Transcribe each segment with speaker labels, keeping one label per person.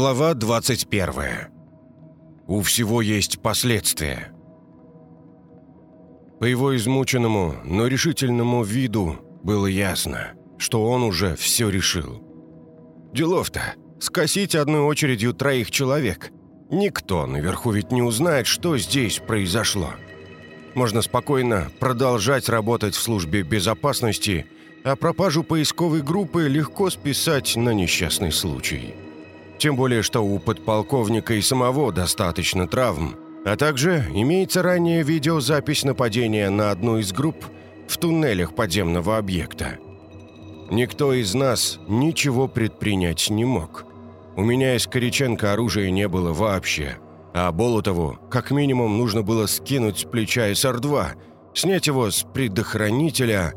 Speaker 1: Глава 21. У всего есть последствия. По его измученному, но решительному виду было ясно, что он уже все решил. Делов-то скосить одной очередью троих человек. Никто наверху ведь не узнает, что здесь произошло. Можно спокойно продолжать работать в службе безопасности, а пропажу поисковой группы легко списать на несчастный случай. Тем более, что у подполковника и самого достаточно травм, а также имеется ранее видеозапись нападения на одну из групп в туннелях подземного объекта. Никто из нас ничего предпринять не мог. У меня из Кориченко оружия не было вообще, а Болотову как минимум нужно было скинуть с плеча СР-2, снять его с предохранителя.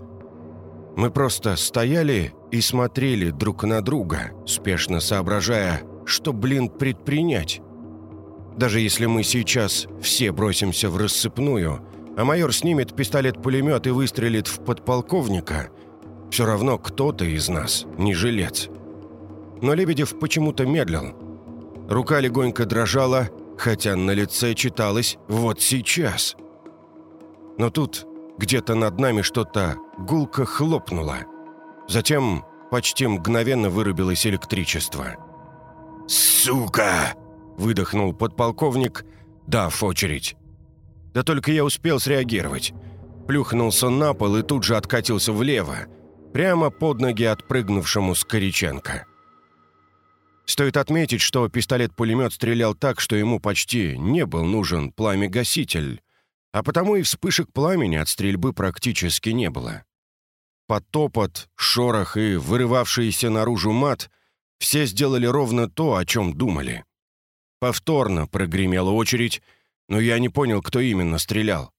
Speaker 1: Мы просто стояли и смотрели друг на друга, спешно соображая, что, блин, предпринять? Даже если мы сейчас все бросимся в рассыпную, а майор снимет пистолет-пулемет и выстрелит в подполковника, все равно кто-то из нас не жилец. Но Лебедев почему-то медлил. Рука легонько дрожала, хотя на лице читалось «вот сейчас». Но тут где-то над нами что-то гулко хлопнуло. Затем почти мгновенно вырубилось электричество –
Speaker 2: «Сука!» – выдохнул подполковник, дав очередь.
Speaker 1: Да только я успел среагировать. Плюхнулся на пол и тут же откатился влево, прямо под ноги отпрыгнувшему Скориченко. Стоит отметить, что пистолет-пулемет стрелял так, что ему почти не был нужен пламя-гаситель, а потому и вспышек пламени от стрельбы практически не было. Потопот, шорох и вырывавшийся наружу мат – все сделали ровно то, о чем думали. Повторно прогремела очередь, но я не понял, кто именно стрелял.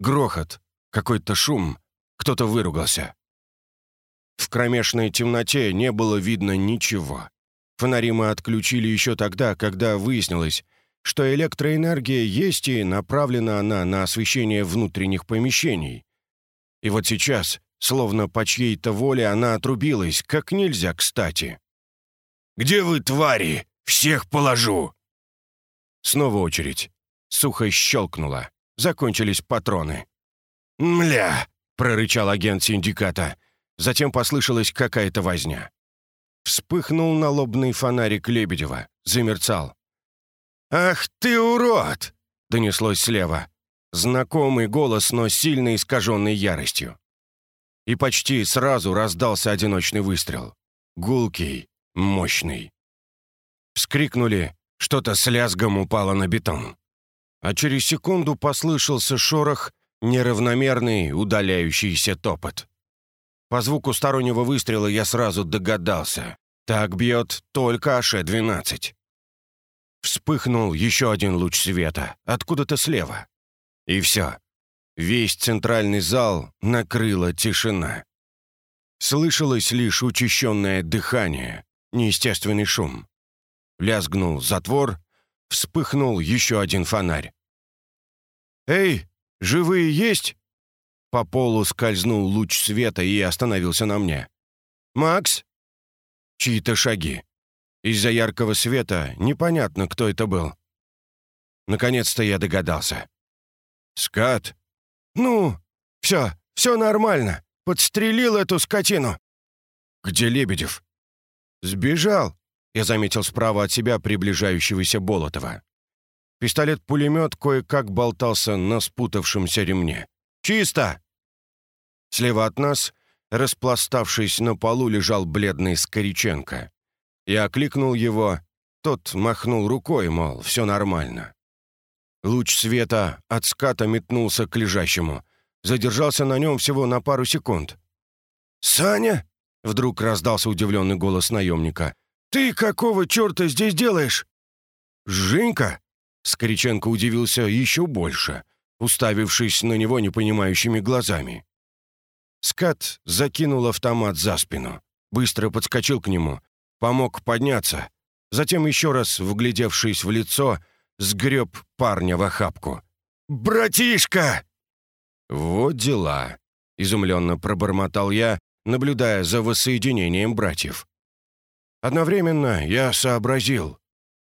Speaker 1: Грохот, какой-то шум, кто-то выругался. В кромешной темноте не было видно ничего. Фонари мы отключили еще тогда, когда выяснилось, что электроэнергия есть и направлена она на освещение внутренних помещений. И вот сейчас, словно по чьей-то воле, она отрубилась, как нельзя кстати.
Speaker 2: Где вы, твари? Всех положу!»
Speaker 1: Снова очередь. Сухо щелкнуло. Закончились патроны.
Speaker 2: «Мля!»
Speaker 1: — прорычал агент синдиката. Затем послышалась какая-то возня. Вспыхнул налобный фонарик Лебедева. Замерцал.
Speaker 2: «Ах ты урод!»
Speaker 1: — донеслось слева. Знакомый голос, но сильно искаженный яростью. И почти сразу раздался одиночный выстрел. Гулкий, мощный. Вскрикнули, что-то с лязгом упало на бетон. А через секунду послышался шорох, неравномерный, удаляющийся топот. По звуку стороннего выстрела я сразу догадался. Так бьет только АШ-12. Вспыхнул еще один луч света, откуда-то слева. И все. Весь центральный зал накрыла тишина. Слышалось лишь учащенное дыхание, неестественный шум. Лязгнул затвор, вспыхнул еще один фонарь. «Эй, живые есть?» По полу скользнул луч света и остановился на мне. «Макс?» Чьи-то шаги. Из-за яркого света непонятно, кто это был. Наконец-то я догадался. «Скат?» «Ну, все, все нормально. Подстрелил эту скотину». «Где Лебедев?» «Сбежал!» — я заметил справа от себя приближающегося Болотова. Пистолет-пулемет кое-как болтался на спутавшемся ремне. «Чисто!» Слева от нас, распластавшись на полу, лежал бледный Скориченко. Я окликнул его, тот махнул рукой, мол, все нормально. Луч света от ската метнулся к лежащему. Задержался на нем всего на пару секунд. «Саня!» Вдруг раздался удивленный голос наемника. «Ты какого черта здесь делаешь?» «Женька?» Скориченко удивился еще больше, уставившись на него непонимающими глазами. Скат закинул автомат за спину, быстро подскочил к нему, помог подняться, затем еще раз, вглядевшись в лицо, сгреб парня в охапку. «Братишка!» «Вот дела!» — изумленно пробормотал я, наблюдая за воссоединением братьев. Одновременно я сообразил,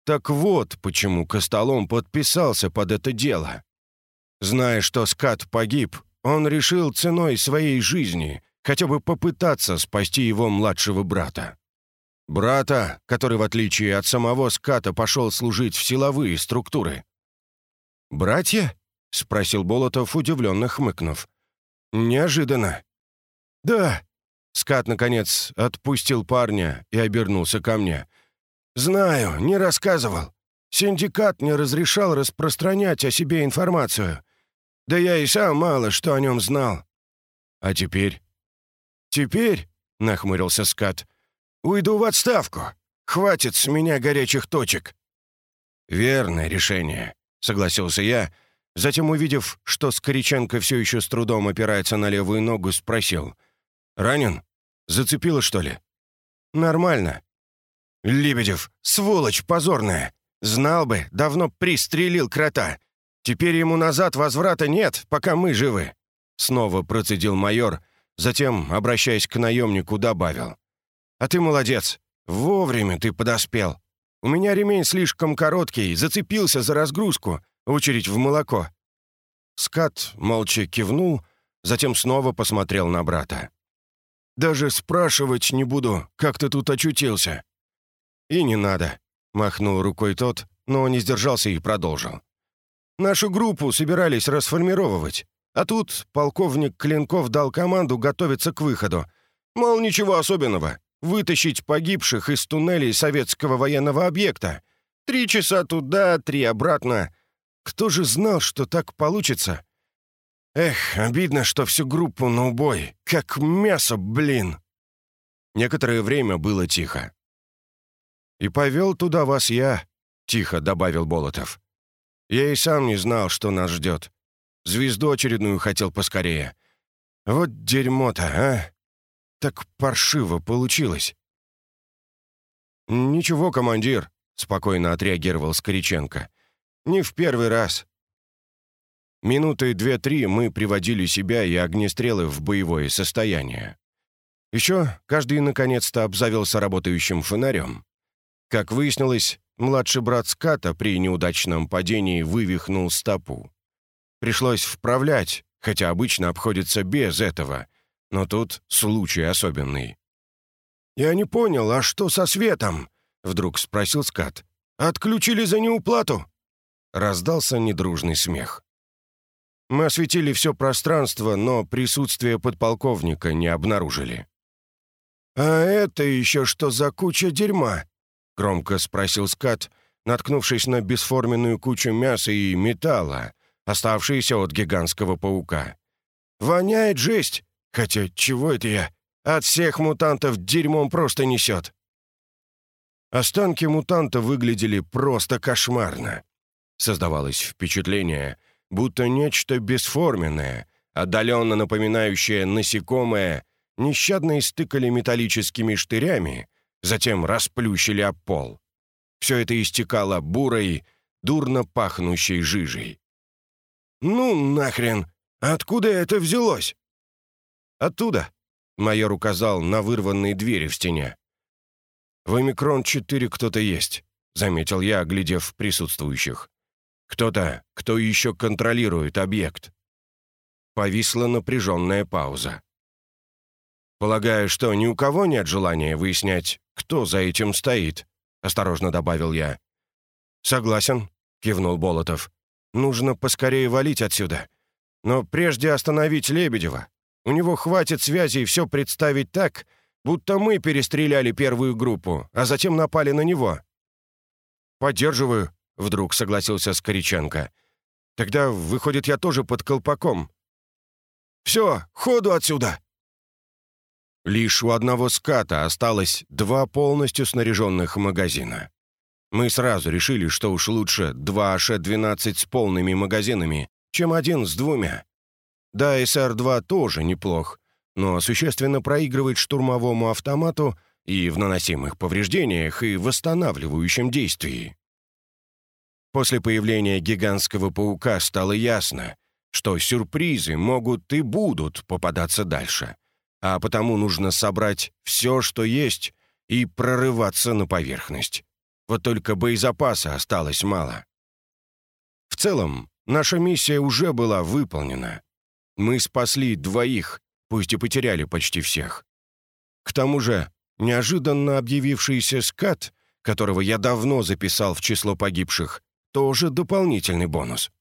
Speaker 1: Так вот, почему Костолом подписался под это дело. Зная, что скат погиб, он решил ценой своей жизни хотя бы попытаться спасти его младшего брата. Брата, который, в отличие от самого ската, пошел служить в силовые структуры. «Братья?» — спросил Болотов, удивленно хмыкнув. «Неожиданно». «Да». Скат, наконец, отпустил парня и обернулся ко мне. «Знаю, не рассказывал. Синдикат не разрешал распространять о себе информацию. Да я и сам мало что о нем знал. А теперь? Теперь, — нахмурился Скат, — уйду в отставку. Хватит с меня горячих точек. Верное решение, — согласился я, затем, увидев, что Скориченко все еще с трудом опирается на левую ногу, спросил. «Ранен? Зацепило, что ли?» «Нормально». «Лебедев, сволочь позорная! Знал бы, давно пристрелил крота. Теперь ему назад возврата нет, пока мы живы». Снова процедил майор, затем, обращаясь к наемнику, добавил. «А ты молодец. Вовремя ты подоспел. У меня ремень слишком короткий, зацепился за разгрузку, очередь в молоко». Скат молча кивнул, затем снова посмотрел на брата. «Даже спрашивать не буду, как ты тут очутился». «И не надо», — махнул рукой тот, но не сдержался и продолжил. Нашу группу собирались расформировывать. А тут полковник Клинков дал команду готовиться к выходу. Мол, ничего особенного. Вытащить погибших из туннелей советского военного объекта. Три часа туда, три обратно. Кто же знал, что так получится? Эх, обидно, что всю группу на убой. Как мясо, блин. Некоторое время было тихо. «И повел туда вас я», — тихо добавил Болотов. Я и сам не знал, что нас ждет. Звезду очередную хотел поскорее. Вот дерьмо-то, а? Так паршиво получилось. «Ничего, командир», — спокойно отреагировал Скориченко. «Не в первый раз». Минуты две-три мы приводили себя и огнестрелы в боевое состояние. Еще каждый наконец-то обзавелся работающим фонарем. Как выяснилось, Младший брат ската при неудачном падении вывихнул стопу. Пришлось вправлять, хотя обычно обходится без этого, но тут случай особенный. «Я не понял, а что со светом?» — вдруг спросил скат. «Отключили за неуплату?» Раздался недружный смех. Мы осветили все пространство, но присутствие подполковника не обнаружили. «А это еще что за куча дерьма?» громко спросил скат, наткнувшись на бесформенную кучу мяса и металла, оставшиеся от гигантского паука. «Воняет жесть! Хотя чего это я? От всех мутантов дерьмом просто несет!» Останки мутанта выглядели просто кошмарно. Создавалось впечатление, будто нечто бесформенное, отдаленно напоминающее насекомое, нещадно истыкали металлическими штырями, затем расплющили об пол. Все это истекало бурой, дурно пахнущей жижей. «Ну нахрен! Откуда это взялось?» «Оттуда», — майор указал на вырванные двери в стене. «В Омикрон-4 кто-то есть», — заметил я, оглядев присутствующих. «Кто-то, кто еще контролирует объект». Повисла напряженная пауза. «Полагаю, что ни у кого нет желания выяснять, кто за этим стоит», — осторожно добавил я. «Согласен», — кивнул Болотов. «Нужно поскорее валить отсюда. Но прежде остановить Лебедева. У него хватит связи и все представить так, будто мы перестреляли первую группу, а затем напали на него». «Поддерживаю», — вдруг согласился Скориченко. «Тогда, выходит, я тоже под колпаком». «Все, ходу отсюда!» Лишь у одного ската осталось два полностью снаряженных магазина. Мы сразу решили, что уж лучше два АШ-12 с полными магазинами, чем один с двумя. Да, СР-2 тоже неплох, но существенно проигрывает штурмовому автомату и в наносимых повреждениях, и восстанавливающем действии. После появления гигантского паука стало ясно, что сюрпризы могут и будут попадаться дальше — а потому нужно собрать все, что есть, и прорываться на поверхность. Вот только боезапаса осталось мало. В целом, наша миссия уже была выполнена. Мы спасли двоих, пусть и потеряли почти всех. К тому же, неожиданно объявившийся скат, которого я давно записал в число погибших, тоже дополнительный бонус.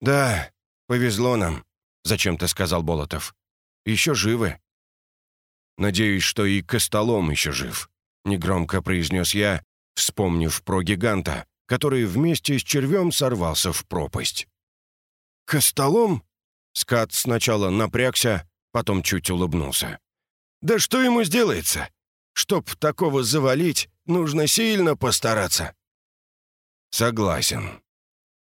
Speaker 1: «Да, повезло нам», — зачем-то сказал Болотов. «Еще живы». «Надеюсь, что и Костолом еще жив», — негромко произнес я, вспомнив про гиганта, который вместе с червем сорвался в пропасть.
Speaker 2: «Костолом?»
Speaker 1: Скат сначала напрягся, потом чуть улыбнулся.
Speaker 2: «Да что ему сделается? Чтоб такого завалить, нужно сильно постараться».
Speaker 1: «Согласен».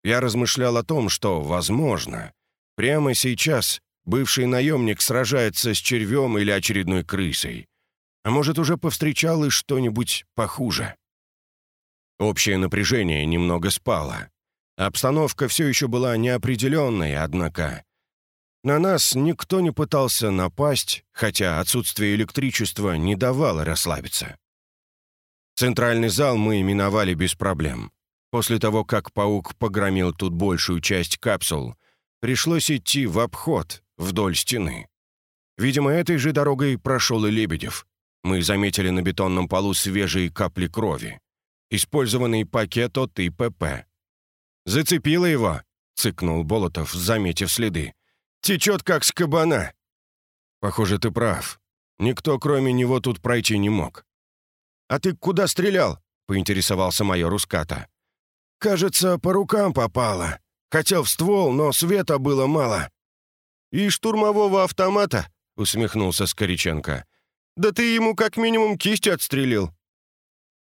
Speaker 1: Я размышлял о том, что, возможно, прямо сейчас бывший наемник сражается с червем или очередной крысой, а может, уже повстречал и что-нибудь похуже. Общее напряжение немного спало. Обстановка все еще была неопределенной, однако. На нас никто не пытался напасть, хотя отсутствие электричества не давало расслабиться. Центральный зал мы именовали без проблем. После того, как паук погромил тут большую часть капсул, пришлось идти в обход, вдоль стены. Видимо, этой же дорогой прошел и Лебедев. Мы заметили на бетонном полу свежие капли крови. Использованный пакет от ИПП. «Зацепило его!» — цыкнул Болотов, заметив следы. «Течет, как с кабана!» «Похоже, ты прав. Никто, кроме него, тут пройти не мог». «А ты куда стрелял?» — поинтересовался майор Уската.
Speaker 2: «Кажется, по рукам попало. Хотел в ствол, но света было мало».
Speaker 1: «И штурмового автомата?» — усмехнулся Скориченко. «Да ты ему как минимум кисть отстрелил».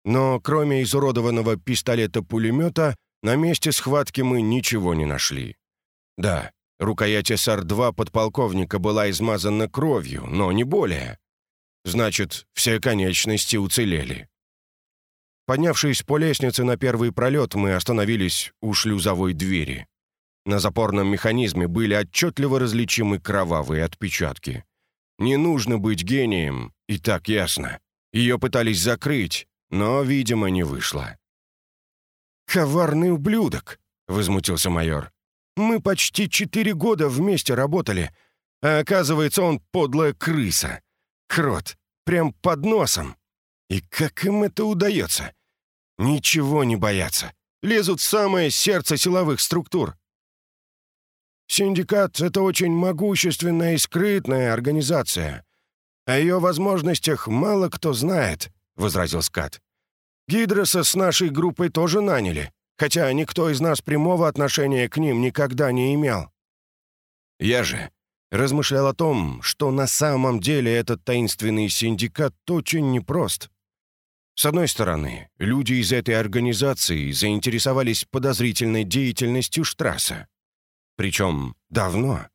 Speaker 1: Но кроме изуродованного пистолета-пулемета, на месте схватки мы ничего не нашли. Да, рукоять СР-2 подполковника была измазана кровью, но не более. Значит, все конечности уцелели. Поднявшись по лестнице на первый пролет, мы остановились у шлюзовой двери. На запорном механизме были отчетливо различимы кровавые отпечатки. Не нужно быть гением, и так ясно. Ее пытались закрыть, но, видимо, не вышло.
Speaker 2: «Коварный ублюдок!» — возмутился майор. «Мы почти четыре года вместе работали, а оказывается, он подлая крыса. Крот, прям под носом. И как им это удается? Ничего не боятся. Лезут в самое сердце силовых структур. Синдикат — это очень могущественная и скрытная организация. О ее возможностях мало кто знает. — возразил Скат. «Гидроса с нашей группой тоже наняли, хотя никто из нас прямого отношения к ним никогда не имел».
Speaker 1: «Я же размышлял о том, что на самом деле этот таинственный синдикат очень непрост. С одной стороны, люди из этой организации заинтересовались подозрительной деятельностью Штрасса. Причем давно.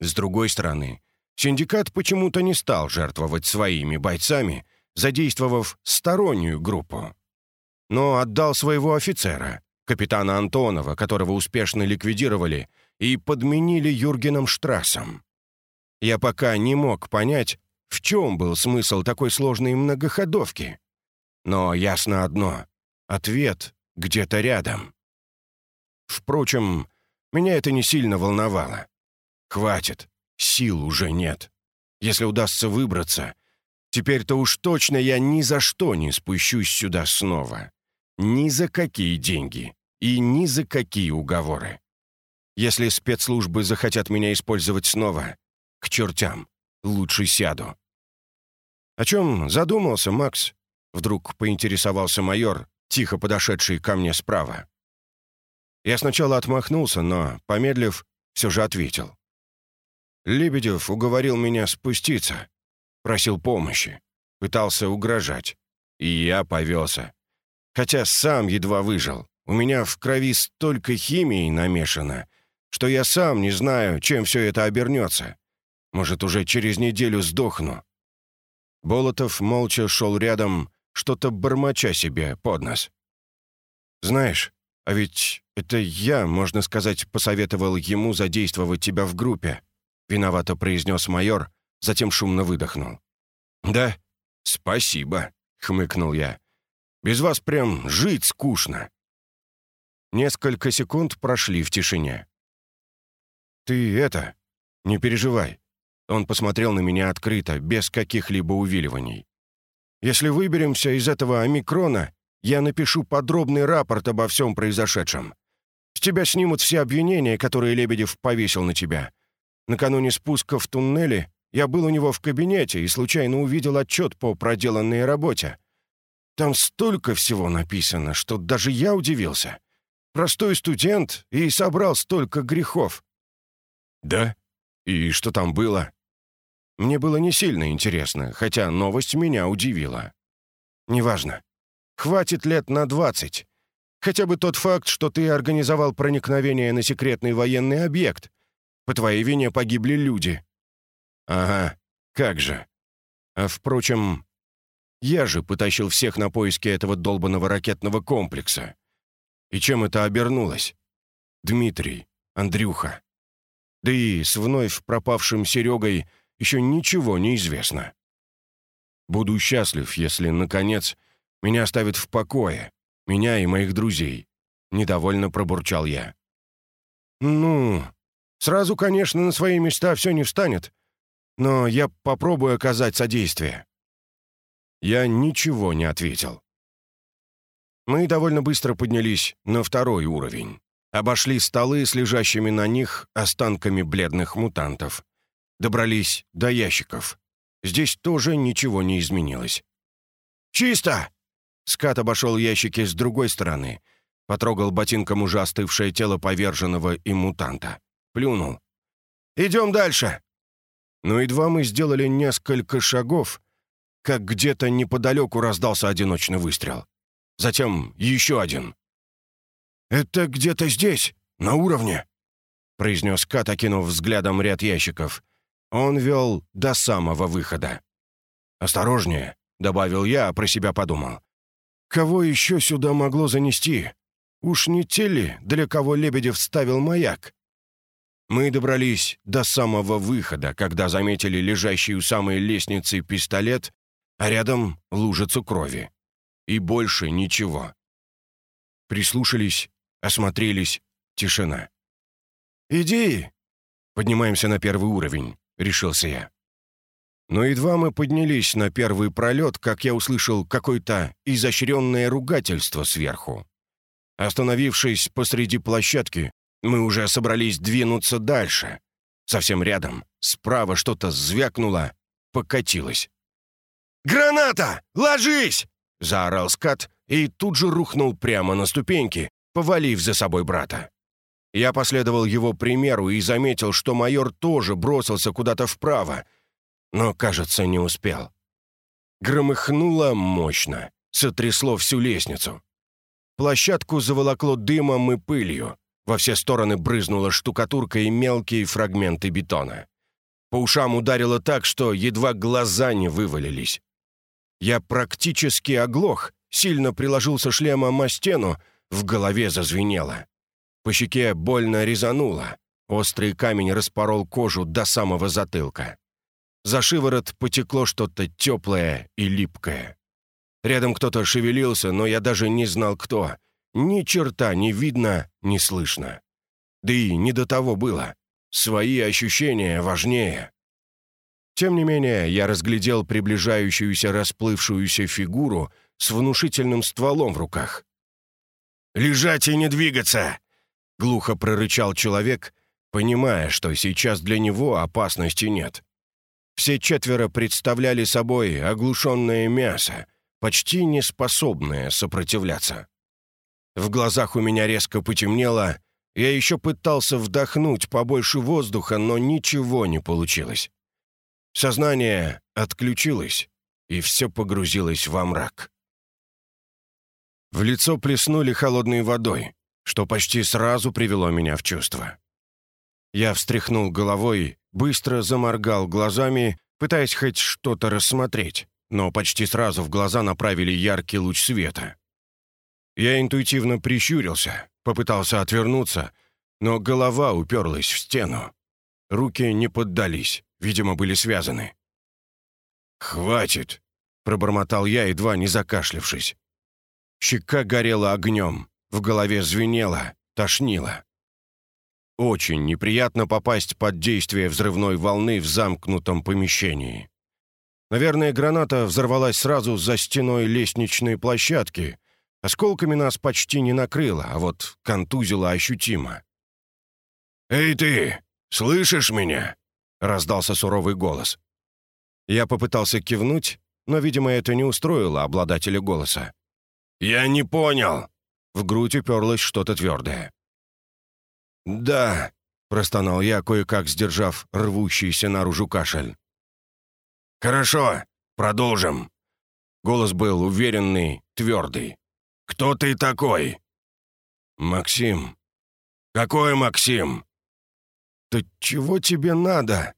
Speaker 1: С другой стороны, синдикат почему-то не стал жертвовать своими бойцами — задействовав стороннюю группу. Но отдал своего офицера, капитана Антонова, которого успешно ликвидировали, и подменили Юргеном Штрассом. Я пока не мог понять, в чем был смысл такой сложной многоходовки. Но ясно одно — ответ где-то рядом. Впрочем, меня это не сильно волновало. Хватит, сил уже нет. Если удастся выбраться, Теперь-то уж точно я ни за что не спущусь сюда снова. Ни за какие деньги и ни за какие уговоры. Если спецслужбы захотят меня использовать снова, к чертям, лучше сяду. «О чем задумался, Макс?» Вдруг поинтересовался майор, тихо подошедший ко мне справа. Я сначала отмахнулся, но, помедлив, все же ответил. Лебедев уговорил меня спуститься просил помощи, пытался угрожать. И я повелся. Хотя сам едва выжил. У меня в крови столько химии намешано, что я сам не знаю, чем все это обернется. Может, уже через неделю сдохну. Болотов молча шел рядом, что-то бормоча себе под нос. «Знаешь, а ведь это я, можно сказать, посоветовал ему задействовать тебя в группе», — виновато произнес майор, затем шумно выдохнул. «Да, спасибо», — хмыкнул я.
Speaker 2: Без вас прям жить скучно». Несколько секунд прошли в тишине. «Ты это, не переживай». Он посмотрел на меня открыто, без каких-либо увиливаний. «Если выберемся из этого омикрона, я напишу подробный рапорт обо всем произошедшем. С тебя снимут все обвинения, которые Лебедев повесил на тебя. Накануне спуска в туннеле я был у него в кабинете и случайно увидел отчет по проделанной работе. Там столько всего написано, что даже я удивился. Простой студент и собрал столько грехов. «Да? И что там было?» Мне было не сильно интересно, хотя новость меня удивила. «Неважно. Хватит лет на двадцать. Хотя бы тот факт, что ты организовал проникновение на секретный военный объект. По твоей вине погибли люди». «Ага, как же. А впрочем, я же потащил всех на поиски этого долбанного ракетного комплекса. И чем это обернулось? Дмитрий, Андрюха. Да и с вновь пропавшим Серегой еще ничего не известно. Буду счастлив, если, наконец, меня оставят в покое, меня и моих друзей», — недовольно пробурчал я. «Ну, сразу, конечно, на свои места все не встанет, но я попробую оказать содействие». Я ничего не ответил. Мы довольно быстро поднялись на второй уровень. Обошли столы с лежащими на них останками бледных мутантов. Добрались до ящиков. Здесь тоже ничего не изменилось. «Чисто!» Скат обошел ящики с другой стороны, потрогал ботинком уже остывшее тело поверженного и мутанта. Плюнул. «Идем дальше!» Но едва мы сделали несколько шагов, как где-то неподалеку раздался одиночный выстрел. Затем еще один. «Это где-то здесь, на уровне», — произнес Кат, окинув взглядом ряд ящиков. Он вел до самого выхода. «Осторожнее», — добавил я, а про себя подумал. Кого еще сюда могло занести? Уж не те ли, для кого Лебедев ставил маяк? Мы добрались до самого выхода, когда заметили лежащий у самой лестницы пистолет, а рядом лужицу крови. И больше ничего. Прислушались, осмотрелись, тишина. «Иди!» «Поднимаемся на первый уровень», — решился я. Но едва мы поднялись на первый пролет, как я услышал какое-то изощренное ругательство сверху. Остановившись посреди площадки, мы уже собрались двинуться дальше. Совсем рядом, справа что-то звякнуло, покатилось. «Граната! Ложись!» — заорал скат и тут же рухнул прямо на ступеньки, повалив за собой брата. Я последовал его примеру и заметил, что майор тоже бросился куда-то вправо, но, кажется, не успел. Громыхнуло мощно, сотрясло всю лестницу. Площадку заволокло дымом и пылью, во все стороны брызнула штукатурка и мелкие фрагменты бетона. По ушам ударило так, что едва глаза не вывалились. Я практически оглох, сильно приложился шлемом о стену, в голове зазвенело. По щеке больно резануло, острый камень распорол кожу до самого затылка. За шиворот потекло что-то теплое и липкое. Рядом кто-то шевелился, но я даже не знал, кто. Ни черта не видно, не слышно. Да и не до того было. Свои ощущения важнее. Тем не менее, я разглядел приближающуюся расплывшуюся фигуру с внушительным стволом в руках. «Лежать и не двигаться!» — глухо прорычал человек, понимая, что сейчас для него опасности нет. Все четверо представляли собой оглушенное мясо, почти не способное сопротивляться. В глазах у меня резко потемнело, я еще пытался вдохнуть побольше воздуха, но ничего не получилось. Сознание отключилось, и все погрузилось во мрак. В лицо плеснули холодной водой, что почти сразу привело меня в чувство. Я встряхнул головой, быстро заморгал глазами, пытаясь хоть что-то рассмотреть, но почти сразу в глаза направили яркий луч света. Я интуитивно прищурился, попытался отвернуться, но голова уперлась в стену. Руки не поддались, видимо, были связаны. «Хватит!» — пробормотал я, едва не закашлявшись.
Speaker 1: Щека горела огнем, в голове звенело, тошнило. Очень неприятно попасть под действие взрывной волны в замкнутом помещении. Наверное, граната взорвалась сразу за стеной лестничной площадки. Осколками нас почти не накрыло, а вот контузило ощутимо.
Speaker 2: «Эй ты, слышишь меня?» — раздался суровый голос.
Speaker 1: Я попытался кивнуть, но, видимо, это не устроило обладателя голоса.
Speaker 2: «Я не понял!»
Speaker 1: В грудь уперлось что-то твердое.
Speaker 2: «Да», — простонал я, кое-как сдержав рвущийся наружу кашель. «Хорошо, продолжим». Голос был уверенный, твердый. «Кто ты такой?»
Speaker 1: «Максим».
Speaker 2: «Какой Максим?»
Speaker 1: «Да чего тебе надо?»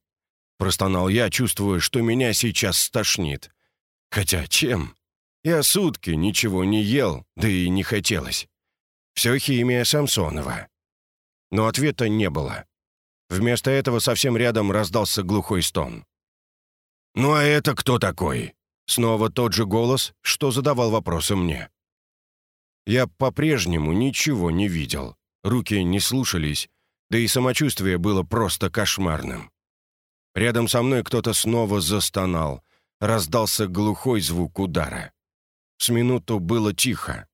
Speaker 1: Простонал я, чувствуя, что меня сейчас стошнит. Хотя чем? Я сутки ничего не ел, да и не хотелось. Все химия Самсонова. Но ответа не было. Вместо этого совсем рядом раздался глухой стон.
Speaker 2: «Ну а это кто такой?»
Speaker 1: Снова тот же голос, что задавал вопросы мне. Я по-прежнему ничего не видел. Руки не слушались, да и самочувствие было просто кошмарным. Рядом со мной кто-то снова застонал. Раздался глухой звук удара. С минуту было тихо.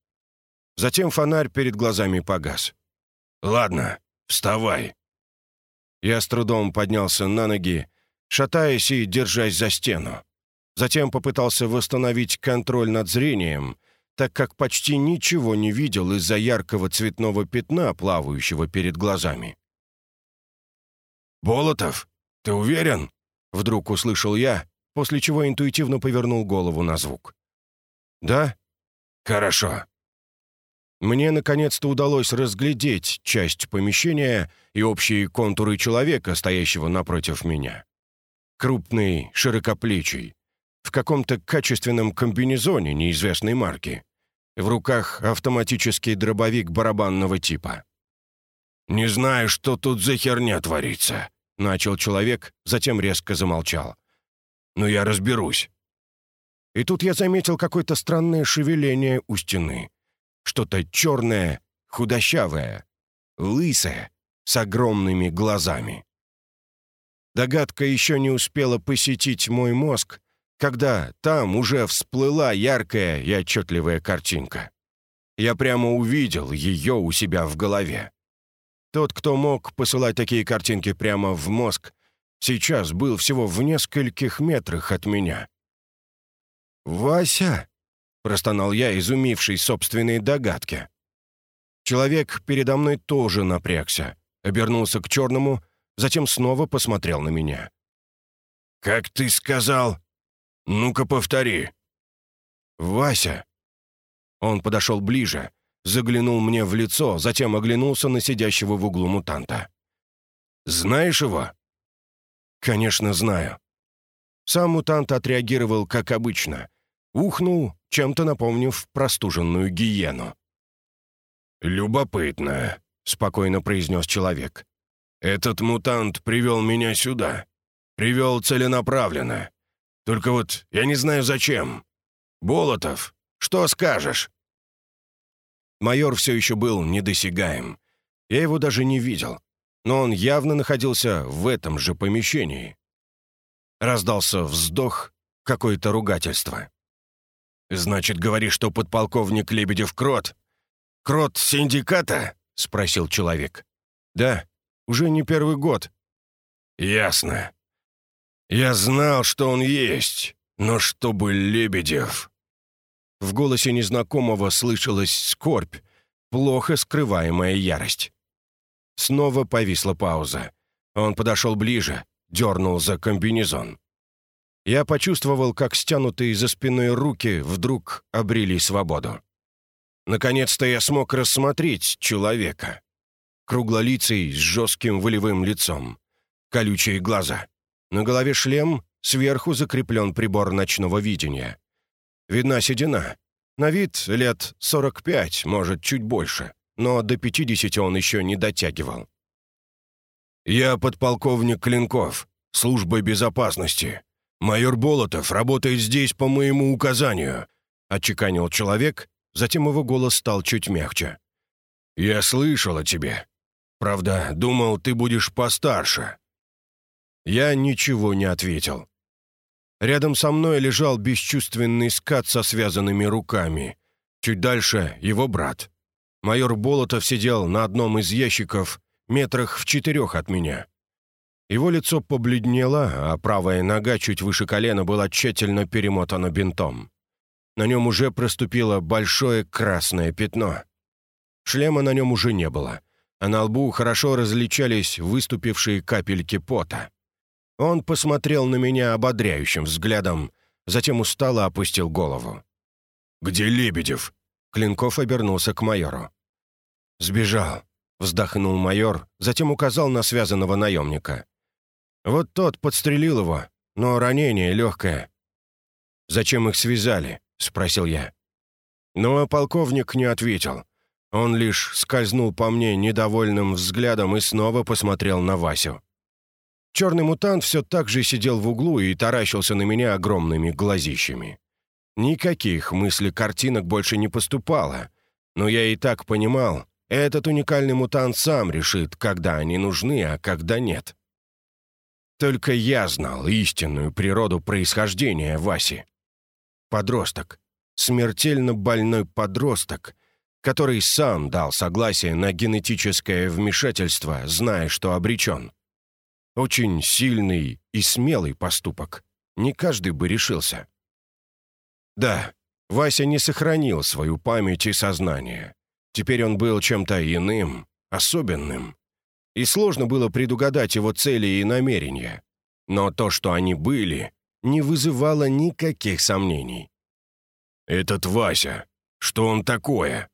Speaker 1: Затем фонарь перед глазами погас.
Speaker 2: «Ладно, вставай».
Speaker 1: Я с трудом поднялся на ноги, шатаясь и держась за стену. Затем попытался восстановить контроль над зрением, так как почти ничего не видел из-за яркого цветного пятна, плавающего перед глазами.
Speaker 2: «Болотов, ты уверен?» — вдруг услышал я, после чего интуитивно повернул голову на звук.
Speaker 1: «Да?»
Speaker 2: «Хорошо».
Speaker 1: Мне наконец-то удалось разглядеть часть помещения и общие контуры человека, стоящего напротив меня. Крупный, широкоплечий, в каком-то качественном комбинезоне неизвестной марки. В руках автоматический дробовик барабанного типа.
Speaker 2: «Не знаю, что тут за херня творится», — начал человек, затем резко замолчал. «Но я разберусь».
Speaker 1: И тут я заметил какое-то странное шевеление у стены. Что-то черное, худощавое, лысое, с огромными глазами. Догадка еще не успела посетить мой мозг, когда там уже всплыла яркая и отчетливая картинка. Я прямо увидел ее у себя в голове. Тот, кто мог посылать такие картинки прямо в мозг, сейчас был всего в нескольких метрах от меня. «Вася!» — простонал я, изумивший собственной догадке. Человек передо мной тоже напрягся, обернулся к черному, затем снова посмотрел на меня.
Speaker 2: «Как ты сказал? Ну-ка повтори».
Speaker 1: «Вася!» Он подошел ближе, заглянул мне в лицо, затем оглянулся на сидящего в углу мутанта. «Знаешь его?» «Конечно, знаю». Сам мутант отреагировал как обычно, Ухнул, чем-то напомнив простуженную гиену.
Speaker 2: «Любопытно», — спокойно произнес человек. «Этот мутант привел меня сюда. Привел целенаправленно. Только вот я не знаю зачем. Болотов, что скажешь?»
Speaker 1: Майор все еще был недосягаем. Я его даже не видел, но он явно находился в этом же помещении. Раздался вздох, какое-то ругательство.
Speaker 2: «Значит, говоришь, что подполковник Лебедев крот? Крот синдиката?» — спросил человек.
Speaker 1: «Да, уже не первый год».
Speaker 2: «Ясно. Я знал, что он есть, но чтобы Лебедев...»
Speaker 1: В голосе незнакомого слышалась скорбь, плохо скрываемая ярость. Снова повисла пауза. Он подошел ближе, дернул за комбинезон. Я почувствовал, как стянутые за спиной руки вдруг обрели свободу. Наконец-то я смог рассмотреть человека. Круглолицый, с жестким волевым лицом. Колючие глаза. На голове шлем, сверху закреплен прибор ночного видения. Видна седина. На вид лет 45, может, чуть больше, но до 50 он еще не дотягивал.
Speaker 2: «Я подполковник Клинков, службы безопасности», «Майор Болотов работает здесь по моему указанию», — отчеканил человек,
Speaker 1: Затем его голос стал чуть мягче. «Я слышал о тебе. Правда, думал, ты будешь постарше». Я ничего не ответил. Рядом со мной лежал бесчувственный скат со связанными руками. Чуть дальше — его брат. Майор Болотов сидел на одном из ящиков, метрах в четырех от меня. Его лицо побледнело, а правая нога чуть выше колена была тщательно перемотана бинтом. На нем уже проступило большое красное пятно. Шлема на нем уже не было, а на лбу хорошо различались выступившие капельки пота. Он посмотрел на меня ободряющим взглядом, затем устало опустил голову. «Где Лебедев?» Клинков обернулся к майору. «Сбежал», — вздохнул майор, затем указал на связанного наемника. «Вот тот подстрелил его, но ранение легкое». «Зачем их связали?» — спросил я. Но полковник не ответил. Он лишь скользнул по мне недовольным взглядом и снова посмотрел на Васю. Черный мутант все так же сидел в углу и таращился на меня огромными глазищами. Никаких мыслей картинок больше не поступало, но я и так понимал, этот уникальный мутант сам решит, когда они нужны, а когда нет. Только я знал истинную природу происхождения Васи. Подросток. Смертельно больной подросток, который сам дал согласие на генетическое вмешательство, зная, что обречен. Очень сильный и смелый поступок. Не каждый бы решился. Да, Вася не сохранил свою память и сознание. Теперь он был чем-то иным, особенным. И сложно было предугадать его цели и намерения. Но то, что они были, не вызывало никаких сомнений. «Этот Вася, что он такое?»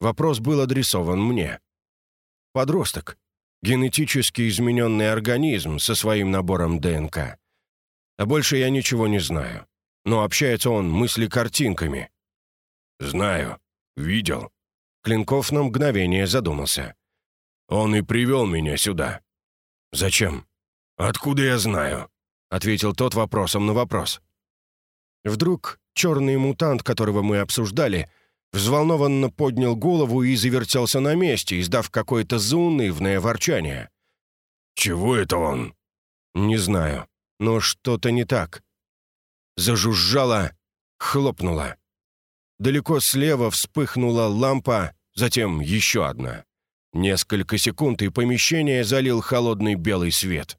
Speaker 1: Вопрос был адресован мне. Подросток, Генетически измененный организм со своим набором ДНК. А больше я ничего не знаю. Но общается он мысли картинками. «Знаю. Видел». Клинков на мгновение задумался. «Он и привел меня сюда». «Зачем?» «Откуда я знаю?» — ответил тот вопросом на вопрос. Вдруг черный мутант, которого мы обсуждали, — взволнованно поднял голову и завертелся на месте, издав какое-то заунывное ворчание. «Чего это он?» «Не знаю, но что-то не так». Зажужжало, хлопнуло. Далеко слева вспыхнула лампа, затем еще одна. Несколько секунд, и помещение залил холодный белый свет.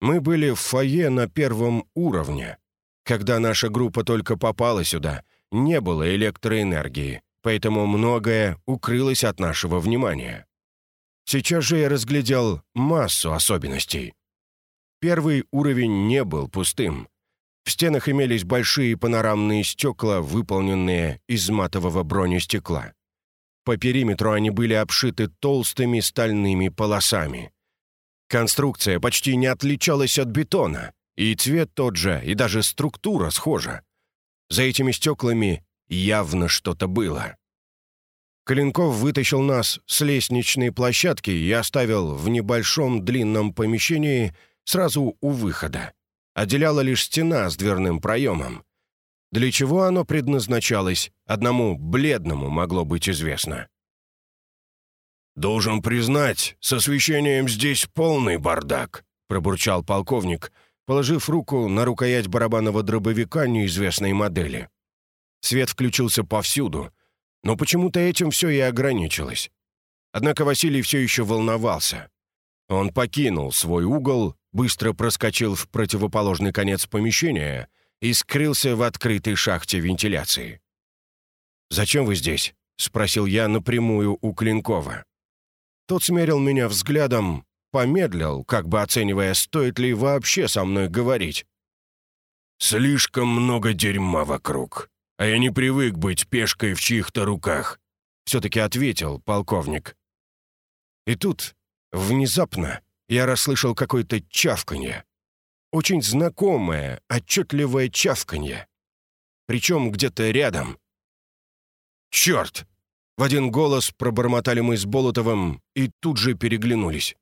Speaker 1: Мы были в фойе на первом уровне. Когда наша группа только попала сюда — не было электроэнергии, поэтому многое укрылось от нашего внимания. Сейчас же я разглядел массу особенностей. Первый уровень не был пустым. В стенах имелись большие панорамные стекла, выполненные из матового бронестекла. По периметру они были обшиты толстыми стальными полосами. Конструкция почти не отличалась от бетона, и цвет тот же, и даже структура схожа. За этими стеклами явно что-то было. Клинков вытащил нас с лестничной площадки и оставил в небольшом длинном помещении сразу у выхода. Отделяла лишь стена с дверным проемом. Для чего оно предназначалось, одному бледному могло быть известно. «Должен признать, с освещением здесь полный бардак», — пробурчал полковник — положив руку на рукоять барабанного дробовика неизвестной модели. Свет включился повсюду, но почему-то этим все и ограничилось. Однако Василий все еще волновался. Он покинул свой угол, быстро проскочил в противоположный конец помещения и скрылся в открытой шахте вентиляции. «Зачем вы здесь?» — спросил я напрямую у Клинкова. Тот смерил меня взглядом, Помедлил, как бы оценивая, стоит ли вообще со мной говорить. «Слишком много дерьма вокруг, а я не привык быть пешкой в чьих-то руках», — все-таки ответил полковник. И тут, внезапно, я расслышал какое-то чавканье. Очень знакомое, отчетливое чавканье. Причем где-то рядом. «Черт!» В один голос пробормотали мы с Болотовым и тут же переглянулись.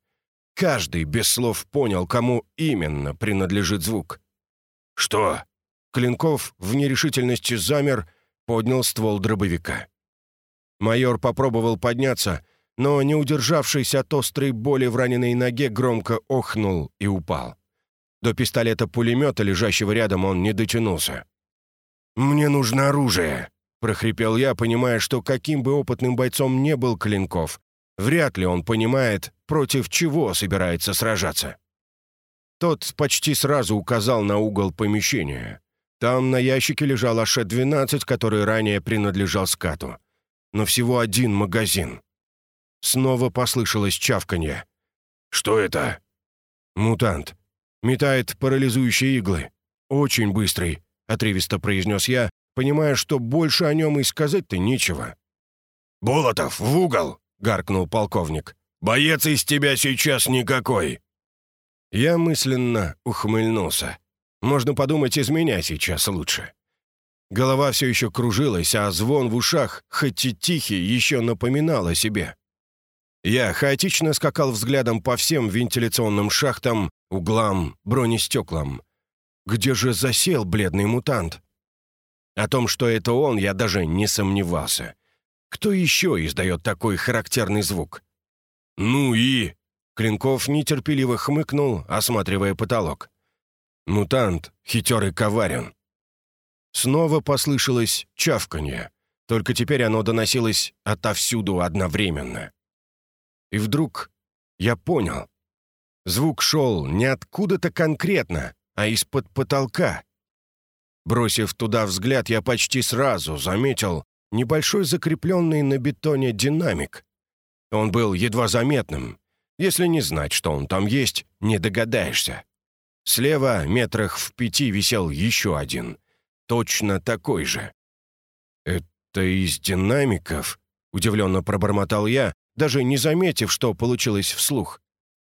Speaker 1: Каждый без слов понял, кому именно принадлежит звук. «Что?» Клинков в нерешительности замер, поднял ствол дробовика. Майор попробовал подняться, но, не удержавшись от острой боли в раненой ноге, громко охнул и упал. До пистолета-пулемета, лежащего рядом, он не дотянулся. «Мне нужно оружие», — прохрипел я, понимая, что каким бы опытным бойцом не был Клинков, вряд ли он понимает, против чего собирается сражаться. Тот почти сразу указал на угол помещения. Там на ящике лежал АШ-12, который ранее принадлежал скату. Но всего один магазин. Снова послышалось чавканье. «Что это?» «Мутант. Метает парализующие иглы. Очень быстрый», — отрывисто произнес я, понимая, что больше о нем и сказать-то нечего. «Болотов, в угол!» — гаркнул полковник. «Боец из тебя сейчас никакой!» Я мысленно ухмыльнулся. Можно подумать, из меня сейчас лучше. Голова все еще кружилась, а звон в ушах, хоть и тихий, еще напоминал о себе. Я хаотично скакал взглядом по всем вентиляционным шахтам, углам, бронестеклам. Где же засел бледный мутант? О том, что это он, я даже не сомневался. Кто еще издает такой характерный звук? «Ну и...» Клинков нетерпеливо хмыкнул, осматривая потолок. «Мутант, хитер и коварен». Снова послышалось чавканье, только теперь оно доносилось отовсюду одновременно. И вдруг я понял. Звук шел не откуда-то конкретно, а из-под потолка. Бросив туда взгляд, я почти сразу заметил небольшой закрепленный на бетоне динамик. Он был едва заметным. Если не знать, что он там есть, не догадаешься. Слева, метрах в пяти, висел еще один. Точно такой же. «Это из динамиков?» — удивленно пробормотал я, даже не заметив, что получилось вслух.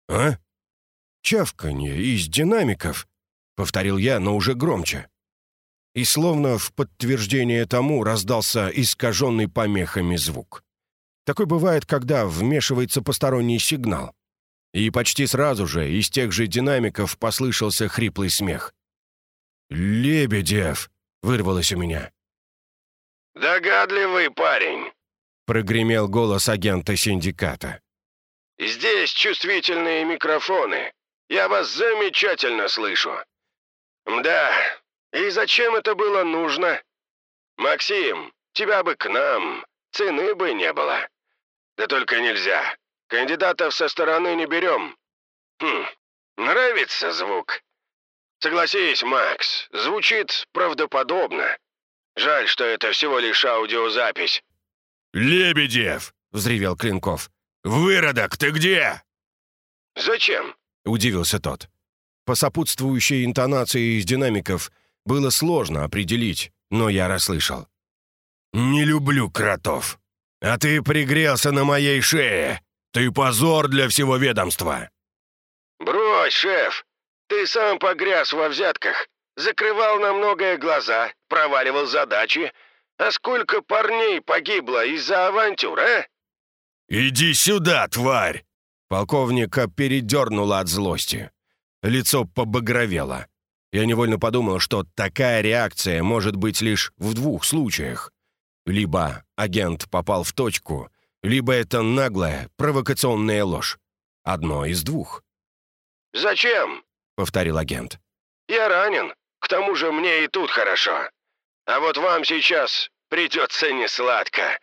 Speaker 1: «А?» «Чавканье из динамиков», — повторил я, но уже громче. И словно в подтверждение тому раздался искаженный помехами звук. Такой бывает, когда вмешивается посторонний сигнал. И почти сразу же из тех же динамиков послышался хриплый смех. «Лебедев!» — вырвалось у меня.
Speaker 3: «Догадливый парень!»
Speaker 1: — прогремел голос агента синдиката.
Speaker 3: «Здесь чувствительные микрофоны. Я вас замечательно слышу. Да, и зачем это было нужно? Максим, тебя бы к нам, цены бы не было. Да только нельзя. Кандидатов со стороны не берем. Хм, нравится звук. Согласись, Макс, звучит правдоподобно. Жаль, что это всего лишь аудиозапись.
Speaker 1: «Лебедев!» — взревел Клинков. «Выродок, ты где?»
Speaker 3: «Зачем?»
Speaker 1: — удивился тот. По сопутствующей интонации из динамиков было сложно определить, но я расслышал. «Не люблю кротов. А ты пригрелся на моей шее. Ты позор для всего ведомства!»
Speaker 3: «Брось, шеф! Ты сам погряз во взятках, закрывал на многое глаза, проваливал задачи. А сколько парней погибло из-за авантюр, а?»
Speaker 1: «Иди сюда, тварь!» Полковника передернуло от злости. Лицо побагровело. Я невольно подумал, что такая реакция может быть лишь в двух случаях. Либо агент попал в точку, либо это наглая, провокационная ложь. Одно из двух.
Speaker 3: «Зачем?»
Speaker 1: — повторил агент.
Speaker 3: «Я ранен. К тому же мне и тут хорошо. А вот вам сейчас придется несладко».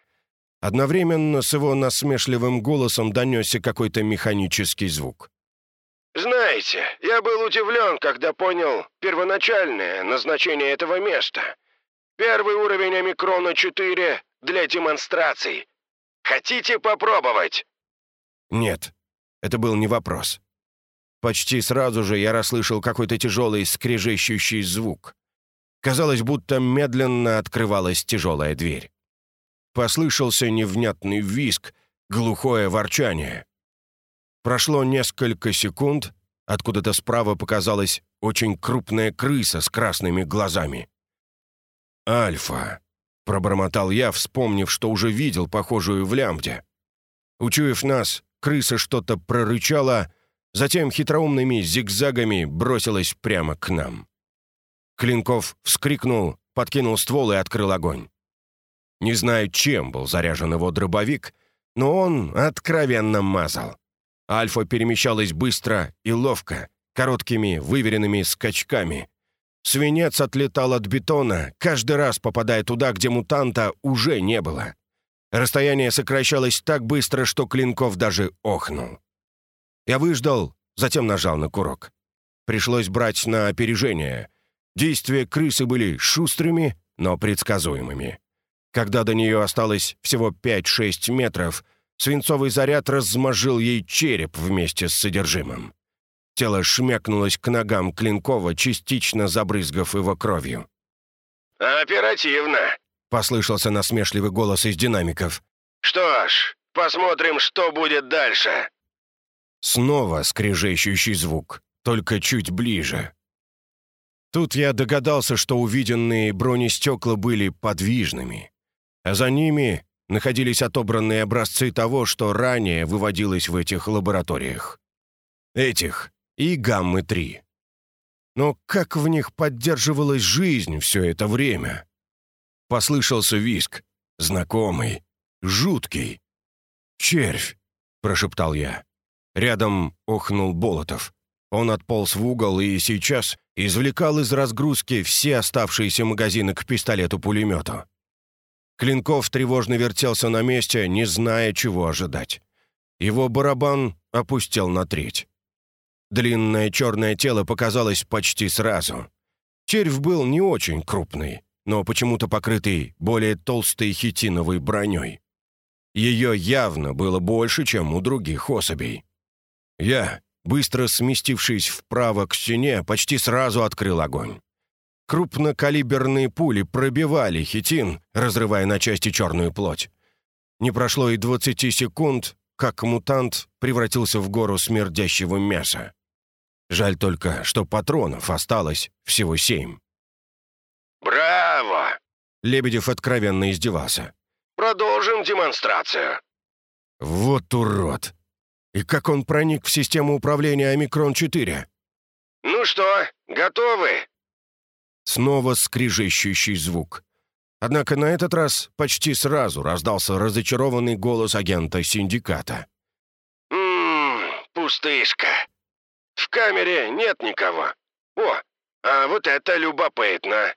Speaker 1: Одновременно с его насмешливым голосом донесся какой-то механический звук.
Speaker 3: «Знаете, я был удивлен, когда понял первоначальное назначение этого места. Первый уровень омикрона 4 для демонстраций. Хотите попробовать?»
Speaker 1: «Нет, это был не вопрос». Почти сразу же я расслышал какой-то тяжелый скрежещущий звук. Казалось, будто медленно открывалась тяжелая дверь. Послышался невнятный визг, глухое ворчание. Прошло несколько секунд, откуда-то справа показалась очень крупная крыса с красными глазами. «Альфа», — пробормотал я, вспомнив, что уже видел похожую в лямбде. Учуяв нас, крыса что-то прорычала, затем хитроумными зигзагами бросилась прямо к нам. Клинков вскрикнул, подкинул ствол и открыл огонь. Не знаю, чем был заряжен его дробовик, но он откровенно мазал. Альфа перемещалась быстро и ловко, короткими выверенными скачками. Свинец отлетал от бетона, каждый раз попадая туда, где мутанта уже не было. Расстояние сокращалось так быстро, что Клинков даже охнул. Я выждал, затем нажал на курок. Пришлось брать на опережение. Действия крысы были шустрыми, но предсказуемыми. Когда до нее осталось всего 5-6 метров, свинцовый заряд размажил ей череп вместе с содержимым. Тело шмякнулось к ногам Клинкова, частично забрызгав его кровью.
Speaker 3: «Оперативно!»
Speaker 1: — послышался насмешливый голос из динамиков.
Speaker 3: «Что ж, посмотрим, что будет дальше!»
Speaker 1: Снова скрежещущий звук, только чуть ближе. Тут я догадался, что увиденные бронестекла были подвижными а за ними находились отобранные образцы того, что ранее выводилось в этих лабораториях. Этих и гаммы-3. Но как в них поддерживалась жизнь все это время? Послышался виск, знакомый, жуткий. «Червь!» — прошептал я. Рядом охнул Болотов. Он отполз в угол и сейчас извлекал из разгрузки все оставшиеся магазины к пистолету-пулемету. Клинков тревожно вертелся на месте, не зная, чего ожидать. Его барабан опустел на треть. Длинное черное тело показалось почти сразу. Червь был не очень крупный, но почему-то покрытый более толстой хитиновой броней. Ее явно было больше, чем у других особей. Я, быстро сместившись вправо к стене, почти сразу открыл огонь. Крупнокалиберные пули пробивали хитин, разрывая на части черную плоть. Не прошло и 20 секунд, как мутант превратился в гору смердящего мяса. Жаль только, что патронов осталось всего семь.
Speaker 3: «Браво!»
Speaker 1: Лебедев откровенно издевался.
Speaker 3: «Продолжим демонстрацию».
Speaker 1: «Вот урод! И как он проник в систему управления Омикрон-4?»
Speaker 3: «Ну что, готовы?»
Speaker 1: Снова скрижещущий звук. Однако на этот раз почти сразу раздался разочарованный голос агента синдиката.
Speaker 3: «Ммм, пустышка. В камере нет никого. О, а вот это любопытно!»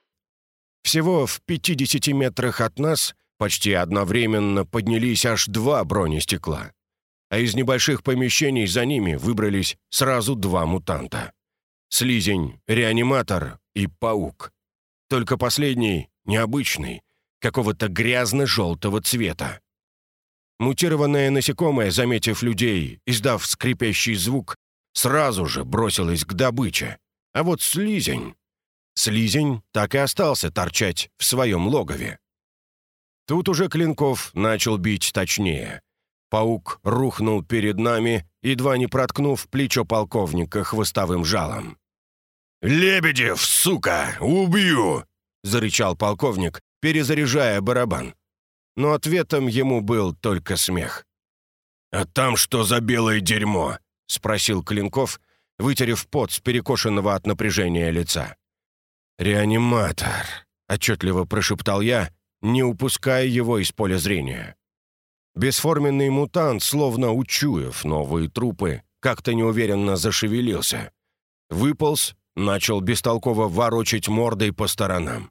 Speaker 1: Всего в 50 метрах от нас почти одновременно поднялись аж два бронестекла. А из небольших помещений за ними выбрались сразу два мутанта. Слизень, реаниматор и паук. Только последний необычный, какого-то грязно-желтого цвета. Мутированное насекомое, заметив людей, издав скрипящий звук, сразу же бросилось к добыче. А вот слизень... Слизень так и остался торчать в своем логове. Тут уже Клинков начал бить точнее. Паук рухнул перед нами, едва не проткнув плечо полковника хвостовым жалом. «Лебедев, сука, убью!» — зарычал полковник, перезаряжая барабан. Но ответом ему был только смех. «А там что за белое дерьмо?» — спросил Клинков, вытерев пот с перекошенного от напряжения лица. «Реаниматор», — отчетливо прошептал я, не упуская его из поля зрения. Бесформенный мутант, словно учуяв новые трупы, как-то неуверенно зашевелился. Выполз начал бестолково ворочать мордой по сторонам.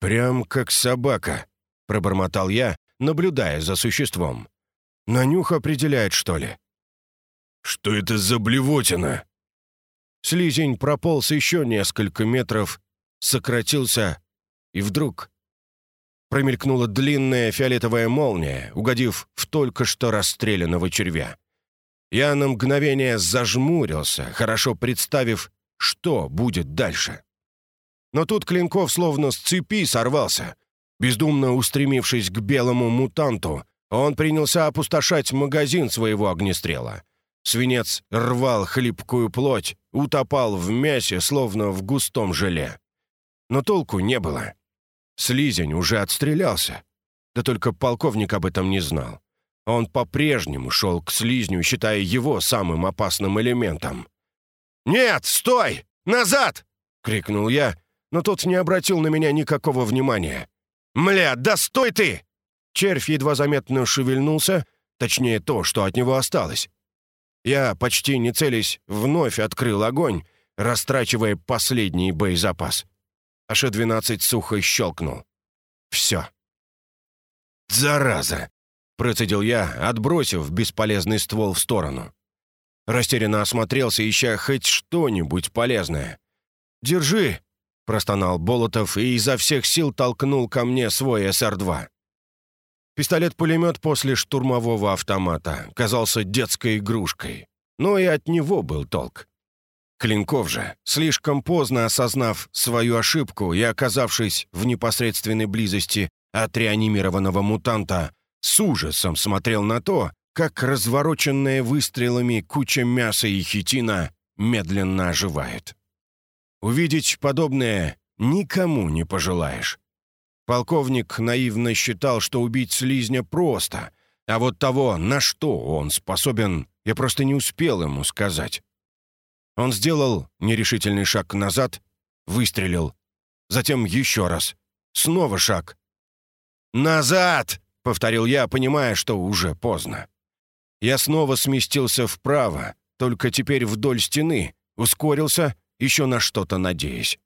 Speaker 1: «Прям как собака», — пробормотал я, наблюдая за существом. «На нюх определяет, что ли?» «Что это за блевотина?» Слизень прополз еще несколько метров, сократился, и вдруг промелькнула длинная фиолетовая молния, угодив в только что расстрелянного червя. Я на мгновение зажмурился, хорошо представив, что будет дальше. Но тут Клинков словно с цепи сорвался. Бездумно устремившись к белому мутанту, он принялся опустошать магазин своего огнестрела. Свинец рвал хлипкую плоть, утопал в мясе, словно в густом желе. Но толку не было. Слизень уже отстрелялся. Да только полковник об этом не знал. Он по-прежнему шел к слизню, считая его самым опасным элементом. «Нет, стой! Назад!» — крикнул я, но тот не обратил на меня никакого внимания.
Speaker 2: «Мля, да стой ты!» Червь едва заметно шевельнулся, точнее то, что от него осталось. Я, почти не целясь, вновь открыл огонь, растрачивая последний боезапас. АШ-12 сухо щелкнул. Все. «Зараза!» — процедил я, отбросив бесполезный ствол в сторону. Растерянно осмотрелся, ища хоть что-нибудь полезное. «Держи!» — простонал Болотов и изо всех сил толкнул ко мне свой СР-2. Пистолет-пулемет после штурмового автомата казался детской игрушкой, но и от него был толк. Клинков же, слишком поздно осознав свою ошибку и оказавшись в непосредственной близости от реанимированного мутанта, с ужасом смотрел на то, как развороченная выстрелами куча мяса и хитина медленно оживает. Увидеть подобное никому не пожелаешь. Полковник наивно считал, что убить слизня просто, а вот того, на что он способен, я просто не успел ему сказать. Он сделал нерешительный шаг назад, выстрелил. Затем еще раз. Снова шаг. «Назад!» — повторил я, понимая, что уже поздно. Я снова сместился вправо, только теперь вдоль стены, ускорился, еще на что-то надеясь.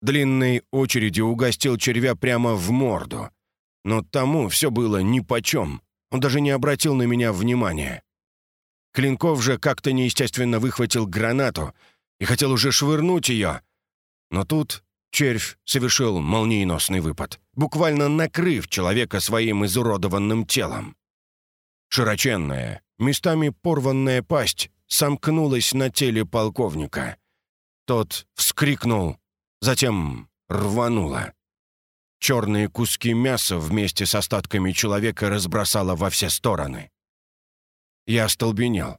Speaker 2: Длинной очередью угостил червя прямо в морду. Но тому все было нипочем. Он даже не обратил на меня внимания. Клинков же как-то неестественно выхватил гранату и хотел уже швырнуть ее. Но тут червь совершил молниеносный выпад, буквально накрыв человека своим изуродованным телом. Широченная, местами порванная пасть сомкнулась на теле полковника. Тот вскрикнул, затем рвануло. Черные куски мяса вместе с остатками человека разбросало во все стороны. Я остолбенел.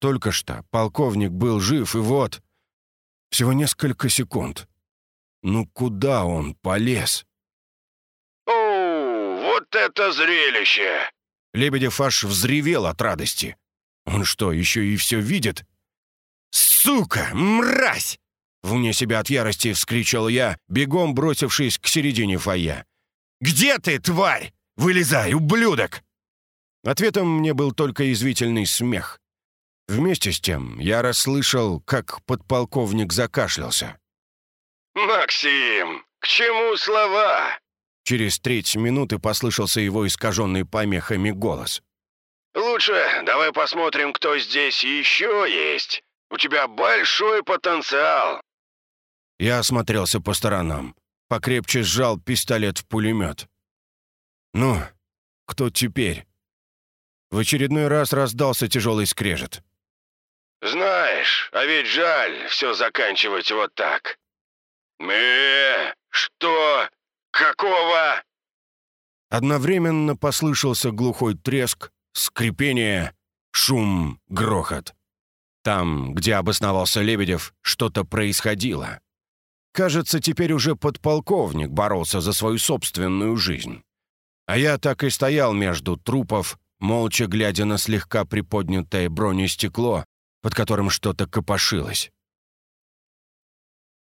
Speaker 2: Только что полковник был жив, и вот... Всего несколько секунд. Ну куда он полез?
Speaker 3: «О, вот это зрелище!»
Speaker 2: Лебедев аж взревел от радости. Он что, еще и все видит? «Сука! Мразь!» Вне себя от ярости вскричал я, бегом бросившись к середине фойе. «Где ты, тварь? Вылезай, ублюдок!» Ответом мне был только извительный смех. Вместе с тем я расслышал, как подполковник закашлялся.
Speaker 3: «Максим, к чему слова?»
Speaker 2: Через треть минуты послышался его искаженный помехами голос.
Speaker 3: «Лучше давай посмотрим, кто здесь еще есть. У тебя большой потенциал».
Speaker 2: Я осмотрелся по сторонам, покрепче сжал пистолет в пулемет. «Ну, кто теперь?» В очередной раз раздался тяжелый скрежет.
Speaker 3: «Знаешь, а ведь жаль все заканчивать вот так». «Э, что? Какого?»
Speaker 2: Одновременно послышался глухой треск, скрипение, шум, грохот. Там, где обосновался Лебедев, что-то происходило. Кажется, теперь уже подполковник боролся за свою собственную жизнь. А я так и стоял между трупов, молча глядя на слегка приподнятое бронестекло, под которым что-то копошилось.